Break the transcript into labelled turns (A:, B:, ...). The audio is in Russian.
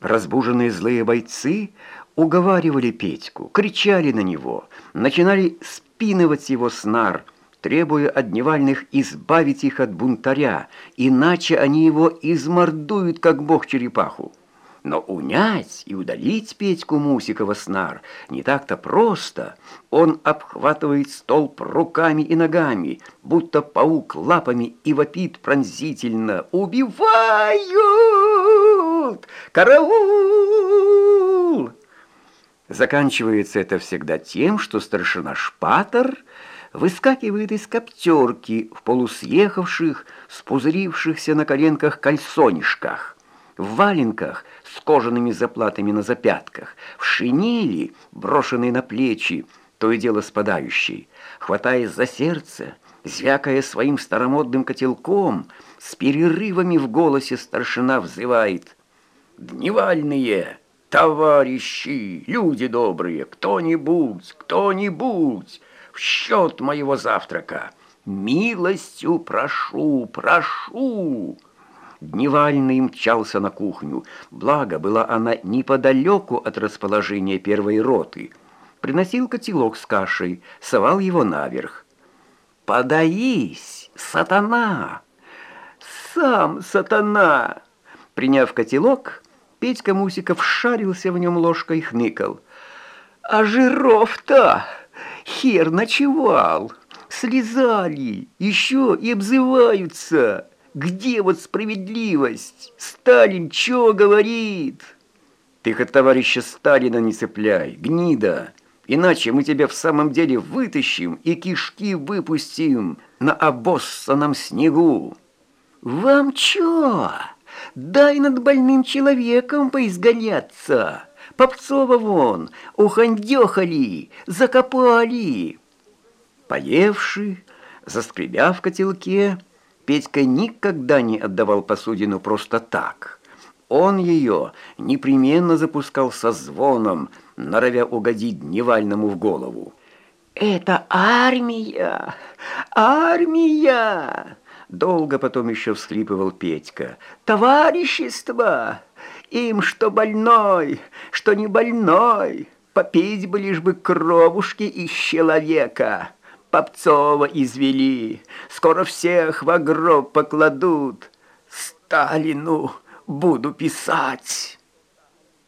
A: Разбуженные злые бойцы уговаривали Петьку, кричали на него, начинали спинывать его с нар, требуя от Дневальных избавить их от бунтаря, иначе они его измордуют, как бог-черепаху. Но унять и удалить Петьку Мусикова снар не так-то просто. Он обхватывает столб руками и ногами, будто паук лапами и вопит пронзительно «Убивают! Караул!» Заканчивается это всегда тем, что старшина Шпатор выскакивает из коптерки в полусъехавших, спузырившихся на коленках кальсонишках в валенках с кожаными заплатами на запятках, в шинели, брошенной на плечи, то и дело спадающей, хватаясь за сердце, звякая своим старомодным котелком, с перерывами в голосе старшина взывает «Дневальные, товарищи, люди добрые, кто-нибудь, кто-нибудь, в счет моего завтрака, милостью прошу, прошу!» Дневальный мчался на кухню. Благо, была она неподалеку от расположения первой роты. Приносил котелок с кашей, совал его наверх. «Подаись, сатана!» «Сам сатана!» Приняв котелок, Петька Мусиков шарился в нем ложкой, хныкал. «А жиров-то! Хер ночевал! Слезали, еще и обзываются!» Где вот справедливость? Сталин что говорит? Ты хоть товарища Сталина не цепляй, гнида. Иначе мы тебя в самом деле вытащим и кишки выпустим на обоссанном снегу. Вам чё? Дай над больным человеком поизганяться. Попцова вон, ухандёхали, закопали. Поевший, заскребя в котелке, Петька никогда не отдавал посудину просто так. Он ее непременно запускал со звоном, норовя угодить Дневальному в голову. «Это армия! Армия!» Долго потом еще всхлипывал Петька. «Товарищество! Им что больной, что не больной, попить бы лишь бы кровушки из человека!» Попцова извели, скоро всех в гроб покладут. Сталину буду писать».